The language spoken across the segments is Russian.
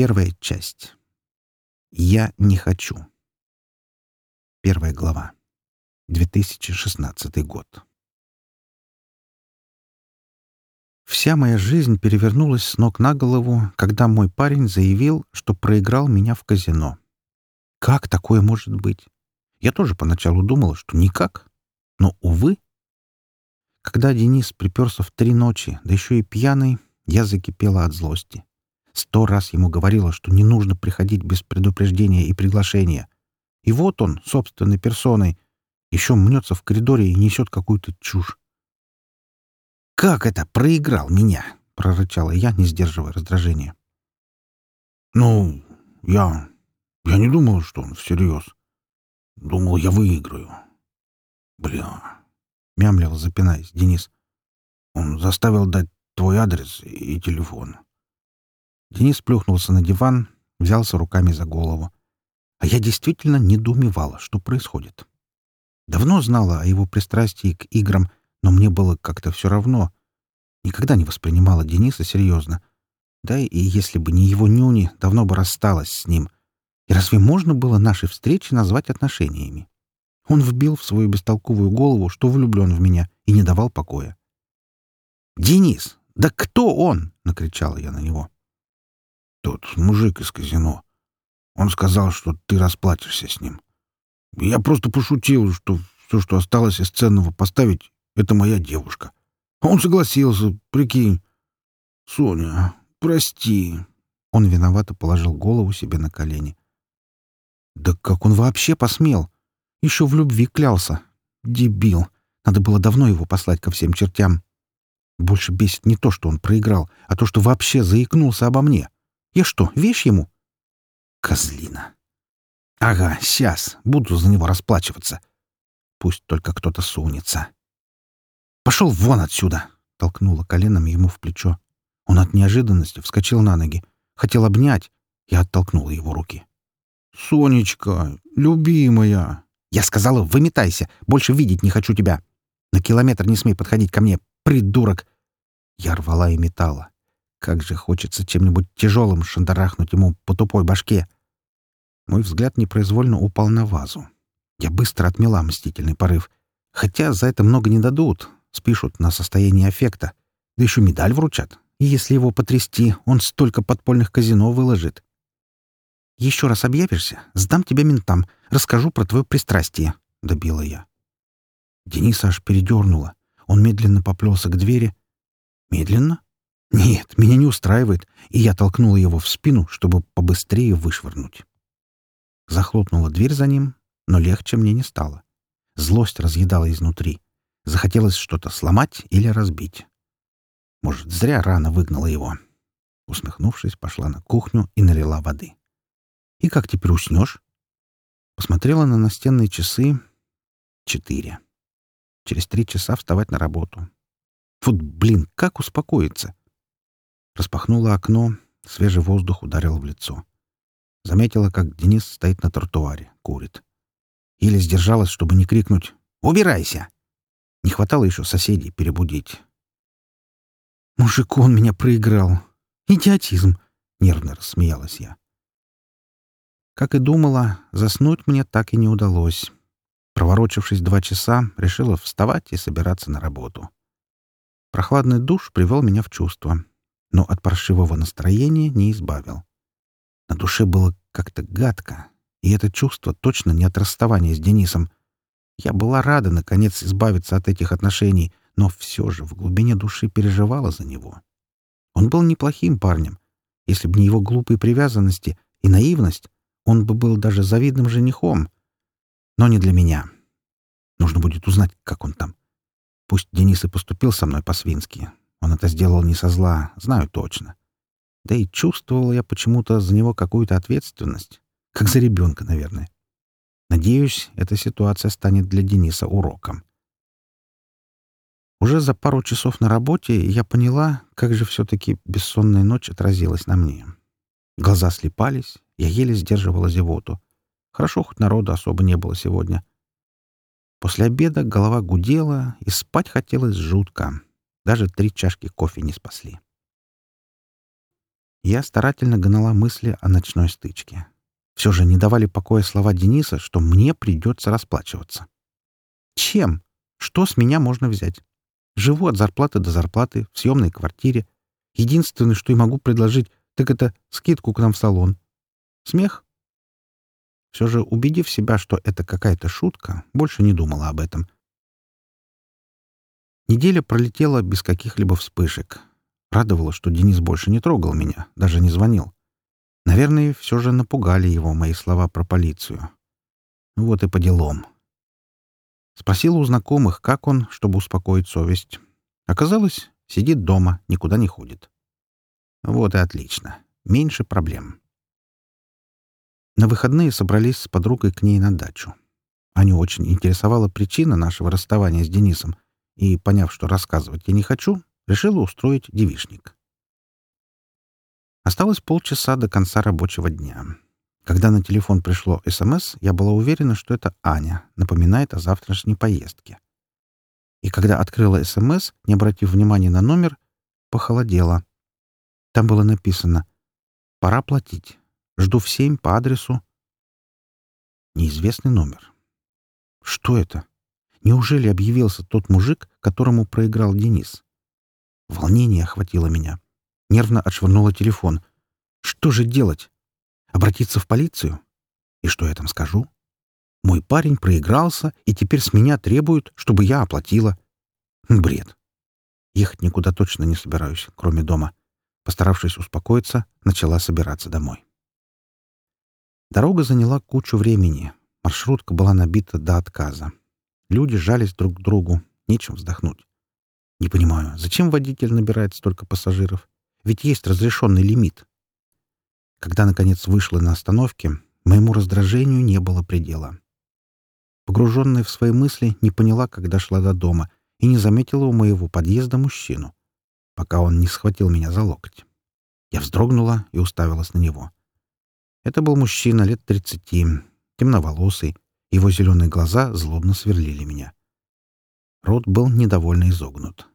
Первая часть. Я не хочу. Первая глава. 2016 год. Вся моя жизнь перевернулась с ног на голову, когда мой парень заявил, что проиграл меня в казино. Как такое может быть? Я тоже поначалу думала, что никак. Но, увы. Когда Денис приперся в три ночи, да еще и пьяный, я закипела от злости. Сто раз ему говорила, что не нужно приходить без предупреждения и приглашения. И вот он, собственной персоной, еще мнется в коридоре и несет какую-то чушь. «Как это проиграл меня?» — прорычала я, не сдерживая раздражения. «Ну, я... я не думал, что он всерьез. Думал, я выиграю. Бля...» — мямлил, запинаясь, Денис. «Он заставил дать твой адрес и телефон». Денис плюхнулся на диван, взялся руками за голову. А я действительно недоумевала, что происходит. Давно знала о его пристрастии к играм, но мне было как-то все равно. Никогда не воспринимала Дениса серьезно. Да и если бы не его нюни, давно бы рассталась с ним. И разве можно было наши встречи назвать отношениями? Он вбил в свою бестолковую голову, что влюблен в меня, и не давал покоя. «Денис, да кто он?» — накричала я на него. «Тот мужик из казино. Он сказал, что ты расплатишься с ним. Я просто пошутил, что все, что осталось из ценного поставить, — это моя девушка. Он согласился, прикинь. Соня, прости. Он виновато положил голову себе на колени. Да как он вообще посмел? Еще в любви клялся. Дебил. Надо было давно его послать ко всем чертям. Больше бесит не то, что он проиграл, а то, что вообще заикнулся обо мне. Я что, вещь ему? Козлина. Ага, сейчас. Буду за него расплачиваться. Пусть только кто-то сунется. «Пошел вон отсюда!» — толкнула коленом ему в плечо. Он от неожиданности вскочил на ноги. Хотел обнять. Я оттолкнула его руки. «Сонечка, любимая!» «Я сказала, выметайся! Больше видеть не хочу тебя! На километр не смей подходить ко мне, придурок!» Я рвала и металла. Как же хочется чем-нибудь тяжелым шандарахнуть ему по тупой башке. Мой взгляд непроизвольно упал на вазу. Я быстро отмела мстительный порыв. Хотя за это много не дадут. Спишут на состояние аффекта. Да еще медаль вручат. И если его потрясти, он столько подпольных казино выложит. «Еще раз объявишься, сдам тебя ментам, расскажу про твое пристрастие», — добила я. Дениса аж передернула. Он медленно поплелся к двери. «Медленно? Нет, меня не устраивает, и я толкнула его в спину, чтобы побыстрее вышвырнуть. Захлопнула дверь за ним, но легче мне не стало. Злость разъедала изнутри. Захотелось что-то сломать или разбить. Может, зря рано выгнала его. Усмехнувшись, пошла на кухню и налила воды. «И как теперь уснешь?» Посмотрела на настенные часы. Четыре. Через три часа вставать на работу. Вот, блин, как успокоиться? Распахнула окно, свежий воздух ударил в лицо. Заметила, как Денис стоит на тротуаре, курит. Еле сдержалась, чтобы не крикнуть «Убирайся!». Не хватало еще соседей перебудить. «Мужику он меня проиграл. Идиотизм!» — нервно рассмеялась я. Как и думала, заснуть мне так и не удалось. Проворочившись два часа, решила вставать и собираться на работу. Прохладный душ привел меня в чувство, но от паршивого настроения не избавил. На душе было как-то гадко, и это чувство точно не от расставания с Денисом. Я была рада, наконец, избавиться от этих отношений, но все же в глубине души переживала за него. Он был неплохим парнем. Если бы не его глупые привязанности и наивность, он бы был даже завидным женихом. Но не для меня. Нужно будет узнать, как он там. Пусть Денис и поступил со мной по-свински. Он это сделал не со зла, знаю точно. Да и чувствовал я почему-то за него какую-то ответственность. Как за ребенка, наверное. Надеюсь, эта ситуация станет для Дениса уроком. Уже за пару часов на работе я поняла, как же все-таки бессонная ночь отразилась на мне. Глаза слепались, я еле сдерживала зевоту. Хорошо, хоть народу особо не было сегодня. После обеда голова гудела, и спать хотелось жутко. Даже три чашки кофе не спасли. Я старательно гнала мысли о ночной стычке. Все же не давали покоя слова Дениса, что мне придется расплачиваться. Чем? Что с меня можно взять? Живу от зарплаты до зарплаты, в съемной квартире. Единственное, что я могу предложить, так это скидку к нам в салон. Смех? Все же, убедив себя, что это какая-то шутка, больше не думала об этом. Неделя пролетела без каких-либо вспышек. Радовало, что Денис больше не трогал меня, даже не звонил. Наверное, все же напугали его мои слова про полицию. Вот и по делам. Спросила у знакомых, как он, чтобы успокоить совесть. Оказалось, сидит дома, никуда не ходит. Вот и отлично. Меньше проблем. На выходные собрались с подругой к ней на дачу. Аню очень интересовала причина нашего расставания с Денисом, и, поняв, что рассказывать я не хочу, решила устроить девишник. Осталось полчаса до конца рабочего дня. Когда на телефон пришло СМС, я была уверена, что это Аня, напоминает о завтрашней поездке. И когда открыла СМС, не обратив внимания на номер, похолодела. Там было написано «Пора платить. Жду в семь по адресу...» Неизвестный номер. Что это? Неужели объявился тот мужик, которому проиграл Денис? Волнение охватило меня. Нервно отшвырнула телефон. Что же делать? Обратиться в полицию? И что я там скажу? Мой парень проигрался, и теперь с меня требуют, чтобы я оплатила. Бред. Ехать никуда точно не собираюсь, кроме дома. Постаравшись успокоиться, начала собираться домой. Дорога заняла кучу времени. Маршрутка была набита до отказа. Люди жались друг к другу, нечем вздохнуть. Не понимаю, зачем водитель набирает столько пассажиров? Ведь есть разрешенный лимит. Когда, наконец, вышла на остановке, моему раздражению не было предела. Погруженная в свои мысли, не поняла, как дошла до дома, и не заметила у моего подъезда мужчину, пока он не схватил меня за локоть. Я вздрогнула и уставилась на него. Это был мужчина лет тридцати, темноволосый, его зеленые глаза злобно сверлили меня. Рот был недовольно изогнут.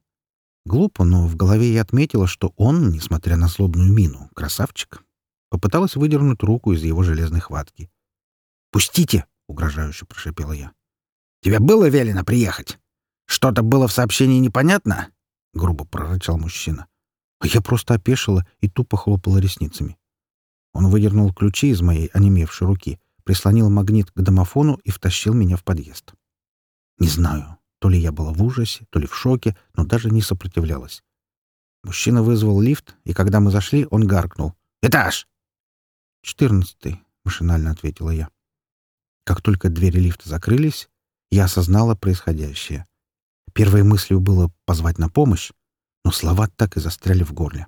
Глупо, но в голове я отметила, что он, несмотря на злобную мину, красавчик. Попыталась выдернуть руку из его железной хватки. «Пустите!» — угрожающе прошипела я. «Тебе было велено приехать? Что-то было в сообщении непонятно?» — грубо прорычал мужчина. А я просто опешила и тупо хлопала ресницами. Он выдернул ключи из моей онемевшей руки, прислонил магнит к домофону и втащил меня в подъезд. Не знаю, то ли я была в ужасе, то ли в шоке, но даже не сопротивлялась. Мужчина вызвал лифт, и когда мы зашли, он гаркнул. «Этаж!» «Четырнадцатый», — машинально ответила я. Как только двери лифта закрылись, я осознала происходящее. Первой мыслью было позвать на помощь, но слова так и застряли в горле.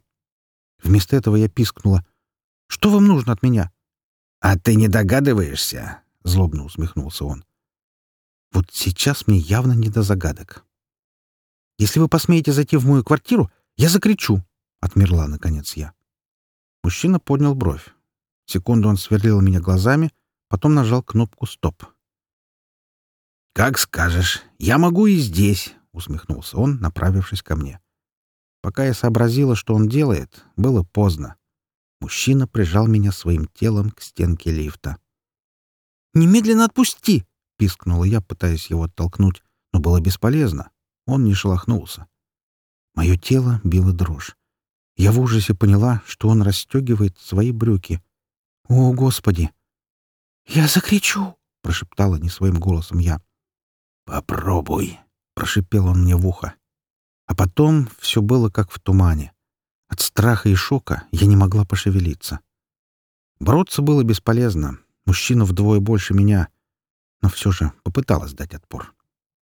Вместо этого я пискнула. «Что вам нужно от меня?» «А ты не догадываешься?» — злобно усмехнулся он. «Вот сейчас мне явно не до загадок. Если вы посмеете зайти в мою квартиру, я закричу!» — отмерла, наконец, я. Мужчина поднял бровь. Секунду он сверлил меня глазами, потом нажал кнопку «Стоп». «Как скажешь. Я могу и здесь», — усмехнулся он, направившись ко мне. Пока я сообразила, что он делает, было поздно. Мужчина прижал меня своим телом к стенке лифта. «Немедленно отпусти!» — пискнула я, пытаясь его оттолкнуть, но было бесполезно. Он не шелохнулся. Мое тело било дрожь. Я в ужасе поняла, что он расстегивает свои брюки, «О, Господи!» «Я закричу!» — прошептала не своим голосом я. «Попробуй!» — прошипел он мне в ухо. А потом все было как в тумане. От страха и шока я не могла пошевелиться. Бороться было бесполезно. Мужчина вдвое больше меня. Но все же попыталась дать отпор.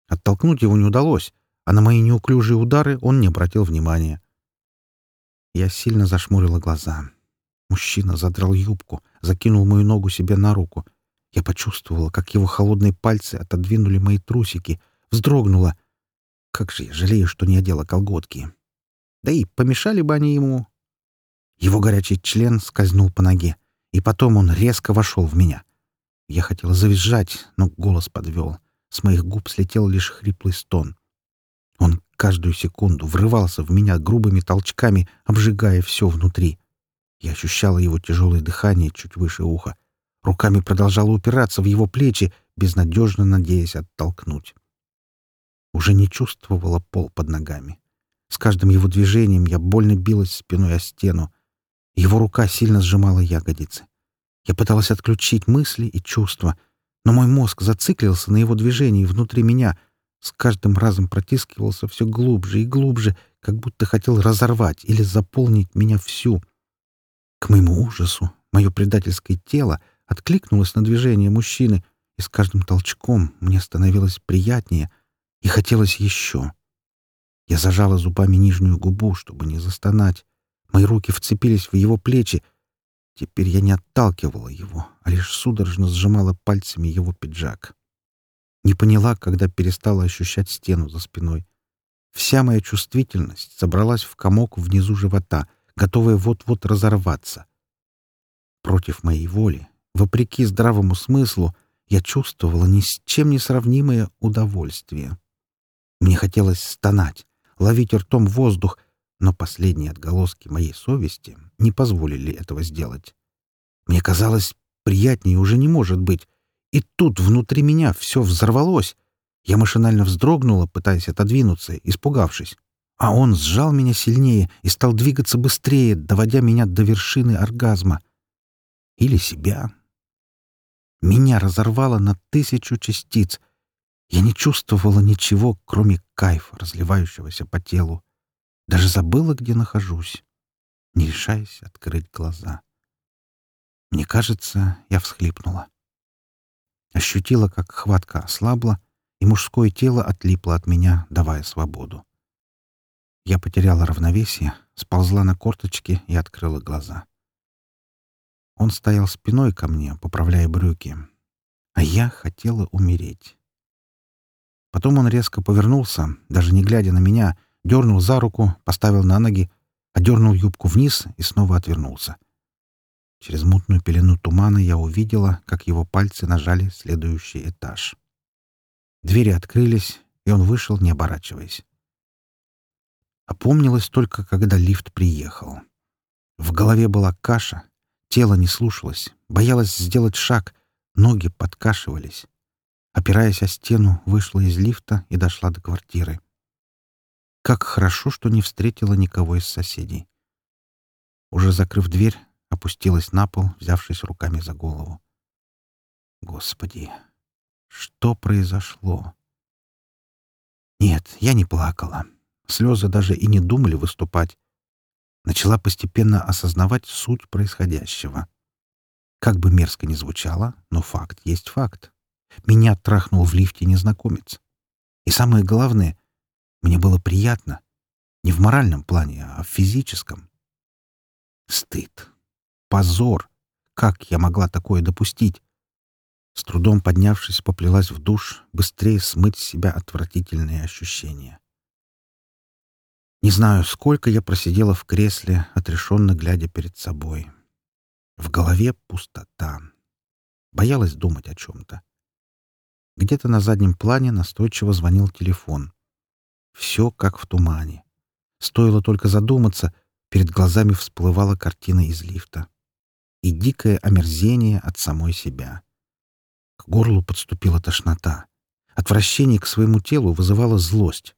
Оттолкнуть его не удалось, а на мои неуклюжие удары он не обратил внимания. Я сильно зашмурила глаза. Мужчина задрал юбку, закинул мою ногу себе на руку. Я почувствовала, как его холодные пальцы отодвинули мои трусики, вздрогнула. Как же я жалею, что не одела колготки. Да и помешали бы они ему. Его горячий член скользнул по ноге, и потом он резко вошел в меня. Я хотела завизжать, но голос подвел. С моих губ слетел лишь хриплый стон. Он каждую секунду врывался в меня грубыми толчками, обжигая все внутри. Я ощущала его тяжелое дыхание чуть выше уха. Руками продолжала упираться в его плечи, безнадежно надеясь оттолкнуть. Уже не чувствовала пол под ногами. С каждым его движением я больно билась спиной о стену. Его рука сильно сжимала ягодицы. Я пыталась отключить мысли и чувства, но мой мозг зациклился на его движении внутри меня, с каждым разом протискивался все глубже и глубже, как будто хотел разорвать или заполнить меня всю. К моему ужасу мое предательское тело откликнулось на движение мужчины, и с каждым толчком мне становилось приятнее и хотелось еще. Я зажала зубами нижнюю губу, чтобы не застонать. Мои руки вцепились в его плечи. Теперь я не отталкивала его, а лишь судорожно сжимала пальцами его пиджак. Не поняла, когда перестала ощущать стену за спиной. Вся моя чувствительность собралась в комок внизу живота, готовая вот-вот разорваться. Против моей воли, вопреки здравому смыслу, я чувствовала ни с чем не сравнимое удовольствие. Мне хотелось стонать, ловить ртом воздух, но последние отголоски моей совести не позволили этого сделать. Мне казалось, приятнее уже не может быть. И тут внутри меня все взорвалось. Я машинально вздрогнула, пытаясь отодвинуться, испугавшись. А он сжал меня сильнее и стал двигаться быстрее, доводя меня до вершины оргазма. Или себя. Меня разорвало на тысячу частиц, я не чувствовала ничего, кроме кайфа, разливающегося по телу. Даже забыла, где нахожусь, не решаясь открыть глаза. Мне кажется, я всхлипнула. Ощутила, как хватка ослабла, и мужское тело отлипло от меня, давая свободу. Я потеряла равновесие, сползла на корточки и открыла глаза. Он стоял спиной ко мне, поправляя брюки, а я хотела умереть. Потом он резко повернулся, даже не глядя на меня, дернул за руку, поставил на ноги, одернул юбку вниз и снова отвернулся. Через мутную пелену тумана я увидела, как его пальцы нажали следующий этаж. Двери открылись, и он вышел, не оборачиваясь. Опомнилась только, когда лифт приехал. В голове была каша, тело не слушалось, боялась сделать шаг, ноги подкашивались опираясь о стену, вышла из лифта и дошла до квартиры. Как хорошо, что не встретила никого из соседей. Уже закрыв дверь, опустилась на пол, взявшись руками за голову. Господи, что произошло? Нет, я не плакала. Слезы даже и не думали выступать. Начала постепенно осознавать суть происходящего. Как бы мерзко ни звучало, но факт есть факт. Меня трахнул в лифте незнакомец. И самое главное, мне было приятно. Не в моральном плане, а в физическом. Стыд. Позор. Как я могла такое допустить? С трудом поднявшись, поплелась в душ, быстрее смыть с себя отвратительные ощущения. Не знаю, сколько я просидела в кресле, отрешенно глядя перед собой. В голове пустота. Боялась думать о чем-то. Где-то на заднем плане настойчиво звонил телефон. Все как в тумане. Стоило только задуматься, перед глазами всплывала картина из лифта. И дикое омерзение от самой себя. К горлу подступила тошнота. Отвращение к своему телу вызывало злость.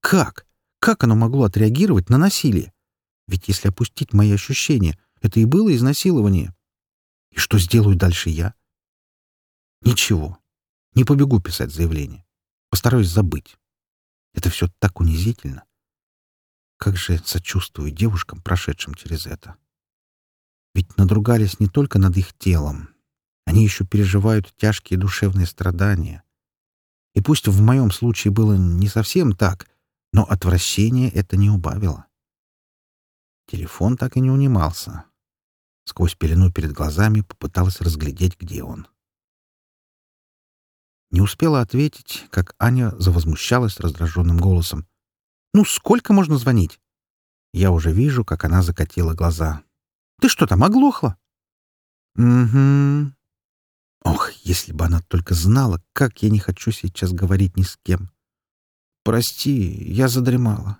Как? Как оно могло отреагировать на насилие? Ведь если опустить мои ощущения, это и было изнасилование. И что сделаю дальше я? Ничего. Не побегу писать заявление. Постараюсь забыть. Это все так унизительно. Как же сочувствую девушкам, прошедшим через это. Ведь надругались не только над их телом. Они еще переживают тяжкие душевные страдания. И пусть в моем случае было не совсем так, но отвращение это не убавило. Телефон так и не унимался. Сквозь пелену перед глазами попыталась разглядеть, где он. Не успела ответить, как Аня завозмущалась раздраженным голосом. «Ну, сколько можно звонить?» Я уже вижу, как она закатила глаза. «Ты что там, оглохла?» «Угу». Ох, если бы она только знала, как я не хочу сейчас говорить ни с кем. «Прости, я задремала».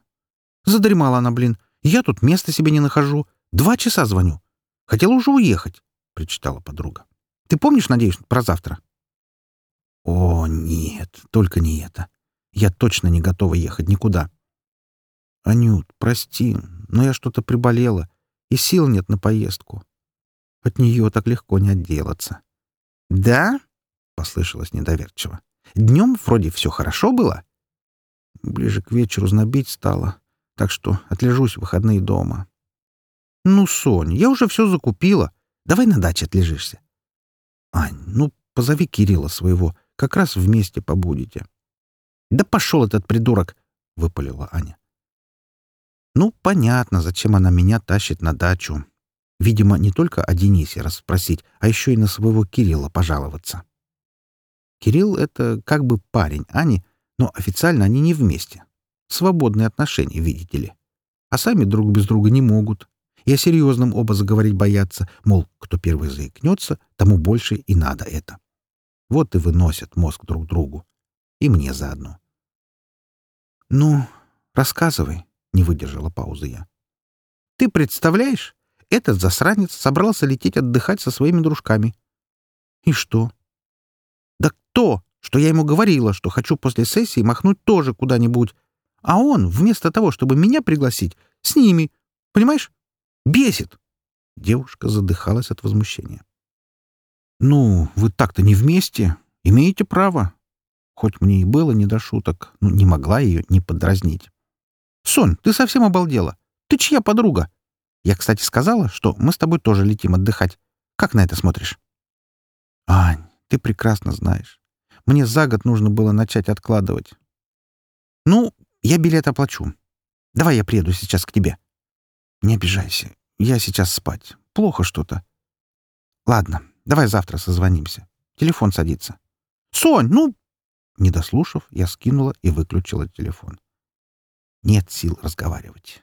«Задремала она, блин. Я тут места себе не нахожу. Два часа звоню. Хотела уже уехать, — причитала подруга. Ты помнишь, надеюсь, про завтра? О, нет, только не это. Я точно не готова ехать никуда. Анют, прости, но я что-то приболела, и сил нет на поездку. От нее так легко не отделаться. «Да?» — послышалось недоверчиво. «Днем вроде все хорошо было?» Ближе к вечеру знобить стало, так что отлежусь в выходные дома. «Ну, Сонь, я уже все закупила. Давай на даче отлежишься». «Ань, ну, позови Кирилла своего, как раз вместе побудете». «Да пошел этот придурок!» — выпалила Аня. Ну, понятно, зачем она меня тащит на дачу. Видимо, не только о Денисе расспросить, а еще и на своего Кирилла пожаловаться. Кирилл — это как бы парень Ани, но официально они не вместе. Свободные отношения, видите ли. А сами друг без друга не могут. И о серьезном оба заговорить боятся, мол, кто первый заикнется, тому больше и надо это. Вот и выносят мозг друг другу. И мне заодно. «Ну, рассказывай», — не выдержала паузы я. «Ты представляешь, этот засранец собрался лететь отдыхать со своими дружками». «И что?» «Да кто? Что я ему говорила, что хочу после сессии махнуть тоже куда-нибудь. А он, вместо того, чтобы меня пригласить, с ними. Понимаешь? Бесит!» Девушка задыхалась от возмущения. «Ну, вы так-то не вместе. Имеете право. Хоть мне и было не до шуток, но не могла ее не подразнить. «Сонь, ты совсем обалдела? Ты чья подруга? Я, кстати, сказала, что мы с тобой тоже летим отдыхать. Как на это смотришь?» «Ань, ты прекрасно знаешь. Мне за год нужно было начать откладывать». «Ну, я билет оплачу. Давай я приеду сейчас к тебе». «Не обижайся. Я сейчас спать. Плохо что-то». «Ладно, давай завтра созвонимся. Телефон садится». «Сонь, ну...» Не дослушав, я скинула и выключила телефон. Нет сил разговаривать.